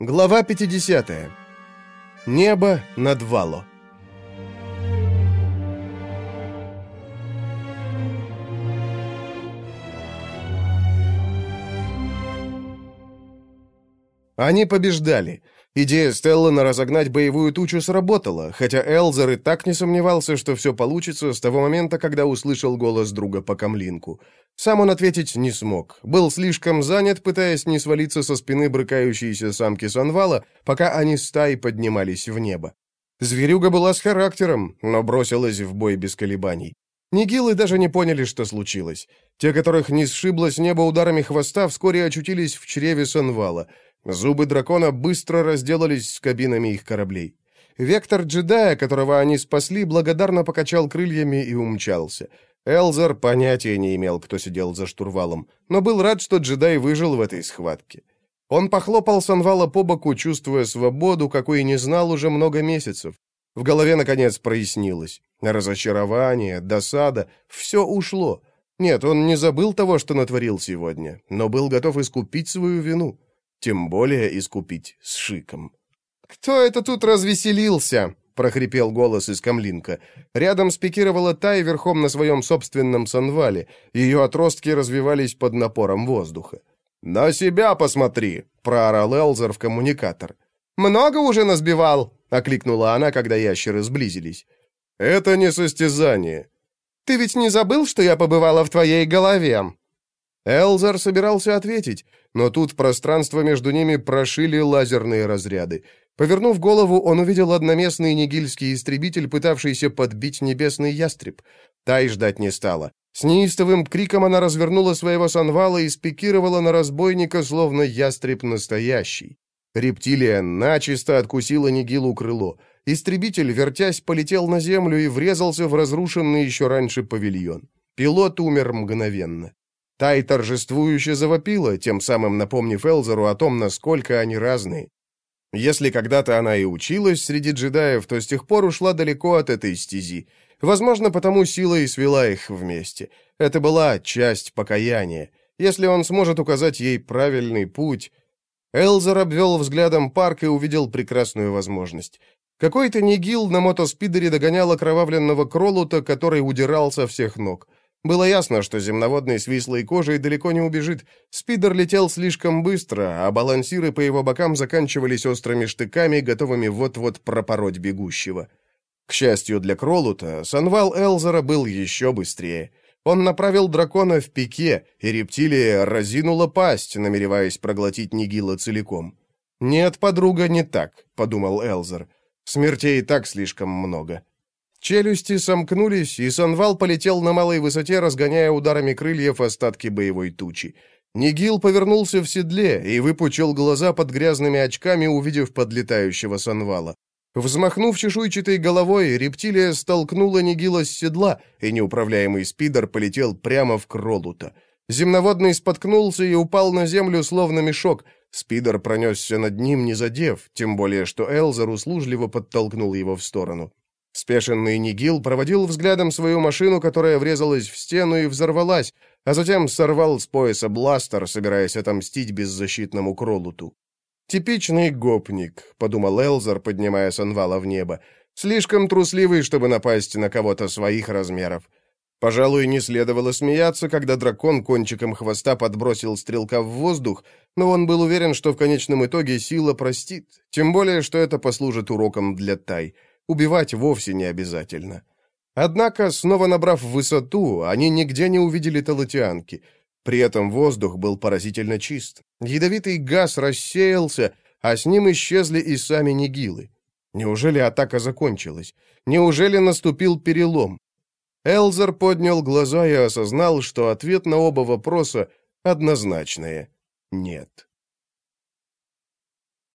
Глава 50. Небо над Вало. Они побеждали. Идея Стеллана разогнать боевую тучу сработала, хотя Элзер и так не сомневался, что все получится с того момента, когда услышал голос друга по камлинку. Сам он ответить не смог. Был слишком занят, пытаясь не свалиться со спины брыкающейся самки Санвала, пока они стаи поднимались в небо. Зверюга была с характером, но бросилась в бой без колебаний. Нигилы даже не поняли, что случилось. Те, которых не сшибло с неба ударами хвоста, вскоре очутились в чреве Санвала — Зубы дракона быстро разделались с кабинами их кораблей. Вектор джедая, которого они спасли, благодарно покачал крыльями и умчался. Элзер понятия не имел, кто сидел за штурвалом, но был рад, что джедай выжил в этой схватке. Он похлопал Санвала по боку, чувствуя свободу, какой не знал уже много месяцев. В голове, наконец, прояснилось. Разочарование, досада — все ушло. Нет, он не забыл того, что натворил сегодня, но был готов искупить свою вину. Тем более искупить с шиком. «Кто это тут развеселился?» — прохрипел голос из камлинка. Рядом спикировала Тай верхом на своем собственном санвале. Ее отростки развивались под напором воздуха. «На себя посмотри!» — проорал Элзер в коммуникатор. «Много уже насбивал?» — окликнула она, когда ящеры сблизились. «Это не состязание». «Ты ведь не забыл, что я побывала в твоей голове?» Элзар собирался ответить, но тут пространство между ними прошили лазерные разряды. Повернув голову, он увидел одноместный нигильский истребитель, пытавшийся подбить небесный ястреб. Та и ждать не стала. С неистовым криком она развернула своего санвала и спикировала на разбойника, словно ястреб настоящий. Рептилия начисто откусила Нигилу крыло. Истребитель, вертясь, полетел на землю и врезался в разрушенный еще раньше павильон. Пилот умер мгновенно. Тай торжествующе завопила, тем самым напомнив Элзеру о том, насколько они разные. Если когда-то она и училась среди джедаев, то с тех пор ушла далеко от этой стези. Возможно, потому сила и свела их вместе. Это была часть покаяния. Если он сможет указать ей правильный путь... Элзер обвел взглядом парк и увидел прекрасную возможность. Какой-то нигил на мотоспидере догонял окровавленного кролута, который удирал всех ног. Было ясно, что земноводный с вислой кожей далеко не убежит. Спидер летел слишком быстро, а балансиры по его бокам заканчивались острыми штыками, готовыми вот-вот пропороть бегущего. К счастью для Кролута, Санвал Элзера был еще быстрее. Он направил дракона в пике, и рептилия разинула пасть, намереваясь проглотить Нигила целиком. «Нет, подруга, не так», — подумал Элзер. «Смертей и так слишком много». Челюсти сомкнулись, и Санвал полетел на малой высоте, разгоняя ударами крыльев остатки боевой тучи. Нигил повернулся в седле и выпучил глаза под грязными очками, увидев подлетающего Санвала. Взмахнув чешуйчатой головой, рептилия столкнула Нигила с седла, и неуправляемый спидер полетел прямо в Кролута. Земноводный споткнулся и упал на землю, словно мешок. Спидер пронесся над ним, не задев, тем более что Элзар услужливо подтолкнул его в сторону. Спешенный Нигил проводил взглядом свою машину, которая врезалась в стену и взорвалась, а затем сорвал с пояса бластер, собираясь отомстить беззащитному Кролуту. «Типичный гопник», — подумал Элзар, поднимая Санвала в небо. «Слишком трусливый, чтобы напасть на кого-то своих размеров». Пожалуй, не следовало смеяться, когда дракон кончиком хвоста подбросил стрелка в воздух, но он был уверен, что в конечном итоге сила простит, тем более, что это послужит уроком для Тай — Убивать вовсе не обязательно. Однако, снова набрав высоту, они нигде не увидели талатианки. При этом воздух был поразительно чист. Ядовитый газ рассеялся, а с ним исчезли и сами нигилы. Неужели атака закончилась? Неужели наступил перелом? Элзер поднял глаза и осознал, что ответ на оба вопроса однозначное «нет».